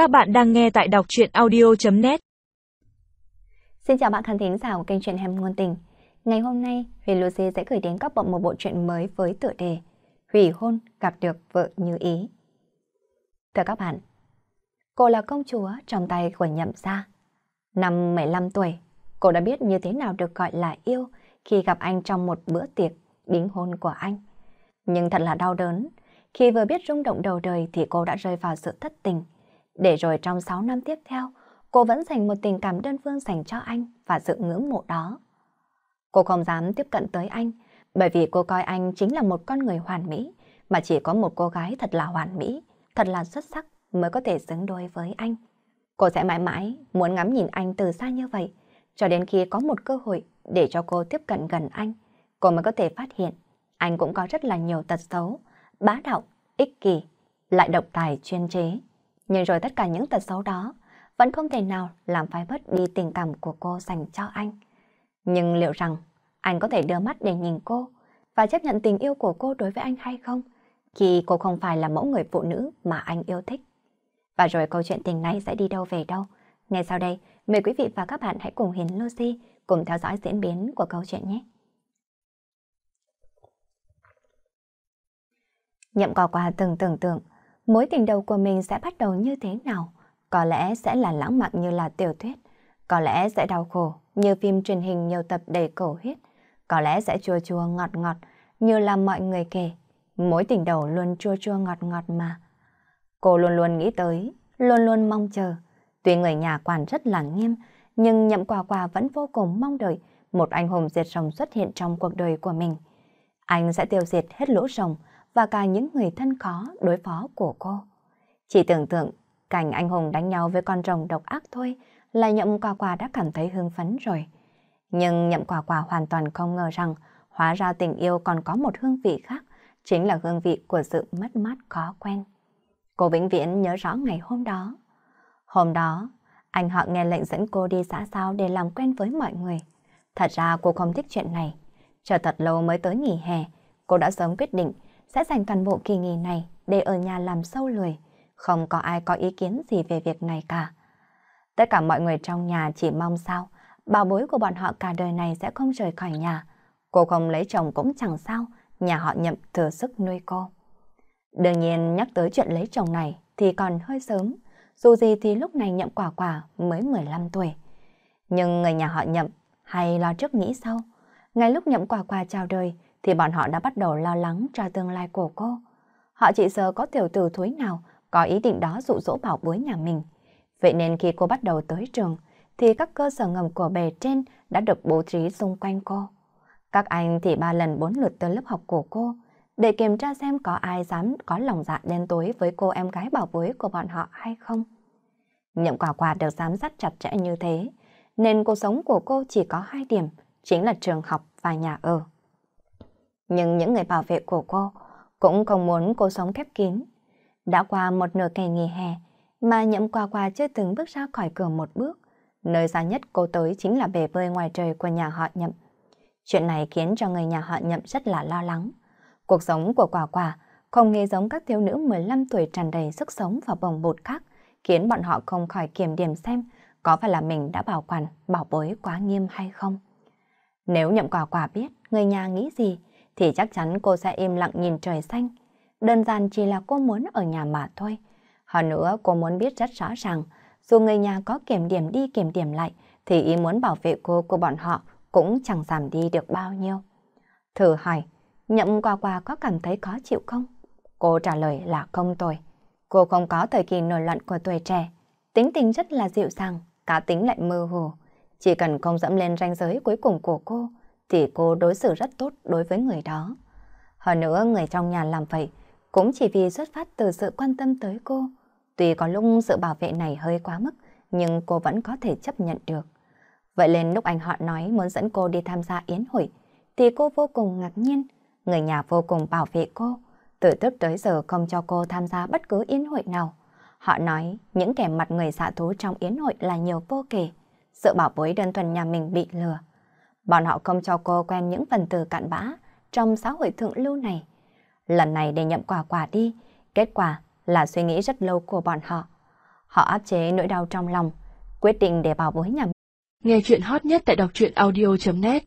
Các bạn đang nghe tại đọc truyện audio.net Xin chào bạn khán thính giả của kênh truyện Hem Ngôn Tình. Ngày hôm nay, Huyền Lucy sẽ gửi đến các bạn một bộ truyện mới với tựa đề Hủy hôn gặp được vợ như ý. Thưa các bạn, cô là công chúa trong tay của nhậm gia. Năm 15 tuổi, cô đã biết như thế nào được gọi là yêu khi gặp anh trong một bữa tiệc đính hôn của anh. Nhưng thật là đau đớn, khi vừa biết rung động đầu đời thì cô đã rơi vào sự thất tình. Để rồi trong 6 năm tiếp theo, cô vẫn dành một tình cảm đơn phương dành cho anh và sự ngưỡng mộ đó. Cô không dám tiếp cận tới anh, bởi vì cô coi anh chính là một con người hoàn mỹ, mà chỉ có một cô gái thật là hoàn mỹ, thật là xuất sắc mới có thể xứng đôi với anh. Cô sẽ mãi mãi muốn ngắm nhìn anh từ xa như vậy, cho đến khi có một cơ hội để cho cô tiếp cận gần anh, cô mới có thể phát hiện anh cũng có rất là nhiều tật xấu, bá đạo, ích kỷ, lại độc tài chuyên chế. Nhưng rồi tất cả những tật xấu đó vẫn không thể nào làm phai bớt đi tình cảm của cô dành cho anh. Nhưng liệu rằng anh có thể đưa mắt để nhìn cô và chấp nhận tình yêu của cô đối với anh hay không khi cô không phải là mẫu người phụ nữ mà anh yêu thích? Và rồi câu chuyện tình này sẽ đi đâu về đâu? Ngay sau đây, mời quý vị và các bạn hãy cùng Hiền Lucy cùng theo dõi diễn biến của câu chuyện nhé. Nhậm cò quà từng tưởng tượng mối tình đầu của mình sẽ bắt đầu như thế nào. Có lẽ sẽ là lãng mạn như là tiểu thuyết, có lẽ sẽ đau khổ như phim truyền hình nhiều tập đầy cổ huyết, có lẽ sẽ chua chua ngọt ngọt như là mọi người kể. Mối tình đầu luôn chua chua ngọt ngọt mà. Cô luôn luôn nghĩ tới, luôn luôn mong chờ. Tuy người nhà quản rất là nghiêm, nhưng nhậm quà quà vẫn vô cùng mong đợi một anh hùng diệt rồng xuất hiện trong cuộc đời của mình. Anh sẽ tiêu diệt hết lũ rồng, và cả những người thân khó đối phó của cô. Chỉ tưởng tượng cảnh anh hùng đánh nhau với con rồng độc ác thôi là nhậm quả quả đã cảm thấy hưng phấn rồi. Nhưng nhậm quả quả hoàn toàn không ngờ rằng hóa ra tình yêu còn có một hương vị khác, chính là hương vị của sự mất mát khó quen. Cô vĩnh viễn nhớ rõ ngày hôm đó. Hôm đó, anh họ nghe lệnh dẫn cô đi xã sao để làm quen với mọi người. Thật ra cô không thích chuyện này. Chờ thật lâu mới tới nghỉ hè, cô đã sớm quyết định sẽ dành toàn bộ kỳ nghỉ này để ở nhà làm sâu lười. Không có ai có ý kiến gì về việc này cả. Tất cả mọi người trong nhà chỉ mong sao bảo bối của bọn họ cả đời này sẽ không rời khỏi nhà. Cô không lấy chồng cũng chẳng sao, nhà họ nhậm thừa sức nuôi cô. Đương nhiên nhắc tới chuyện lấy chồng này thì còn hơi sớm, dù gì thì lúc này nhậm quả quả mới 15 tuổi. Nhưng người nhà họ nhậm hay lo trước nghĩ sau. Ngay lúc nhậm quả quả chào đời, thì bọn họ đã bắt đầu lo lắng cho tương lai của cô. Họ chỉ sợ có tiểu tử thối nào có ý định đó dụ dỗ bảo bối nhà mình. Vậy nên khi cô bắt đầu tới trường, thì các cơ sở ngầm của bề trên đã được bố trí xung quanh cô. Các anh thì ba lần bốn lượt tới lớp học của cô, để kiểm tra xem có ai dám có lòng dạ đen tối với cô em gái bảo bối của bọn họ hay không. Nhậm quả quả được giám sát chặt chẽ như thế, nên cuộc sống của cô chỉ có hai điểm, chính là trường học và nhà ở. Nhưng những người bảo vệ của cô cũng không muốn cô sống khép kín. Đã qua một nửa kỳ nghỉ hè, mà nhậm qua qua chưa từng bước ra khỏi cửa một bước. Nơi xa nhất cô tới chính là bể bơi ngoài trời của nhà họ nhậm. Chuyện này khiến cho người nhà họ nhậm rất là lo lắng. Cuộc sống của quả quả không hề giống các thiếu nữ 15 tuổi tràn đầy sức sống và bồng bột khác, khiến bọn họ không khỏi kiểm điểm xem có phải là mình đã bảo quản, bảo bối quá nghiêm hay không. Nếu nhậm quả quả biết người nhà nghĩ gì, thì chắc chắn cô sẽ im lặng nhìn trời xanh. Đơn giản chỉ là cô muốn ở nhà mà thôi. Hơn nữa cô muốn biết rất rõ ràng, dù người nhà có kiểm điểm đi kiểm điểm lại, thì ý muốn bảo vệ cô của bọn họ cũng chẳng giảm đi được bao nhiêu. Thử hỏi, nhậm qua qua có cảm thấy khó chịu không? Cô trả lời là không tôi. Cô không có thời kỳ nổi loạn của tuổi trẻ, tính tình rất là dịu dàng, cá tính lại mơ hồ. Chỉ cần không dẫm lên ranh giới cuối cùng của cô, thì cô đối xử rất tốt đối với người đó. Hơn nữa người trong nhà làm vậy cũng chỉ vì xuất phát từ sự quan tâm tới cô. Tuy có lúc sự bảo vệ này hơi quá mức, nhưng cô vẫn có thể chấp nhận được. Vậy nên lúc anh họ nói muốn dẫn cô đi tham gia yến hội, thì cô vô cùng ngạc nhiên. Người nhà vô cùng bảo vệ cô, từ trước tới giờ không cho cô tham gia bất cứ yến hội nào. Họ nói những kẻ mặt người xạ thú trong yến hội là nhiều vô kể. Sự bảo bối đơn thuần nhà mình bị lừa. Bọn họ không cho cô quen những phần từ cặn bã trong xã hội thượng lưu này. Lần này để nhậm quả quả đi, kết quả là suy nghĩ rất lâu của bọn họ. Họ áp chế nỗi đau trong lòng, quyết định để bảo bối nhà Nghe chuyện hot nhất tại đọc truyện audio.net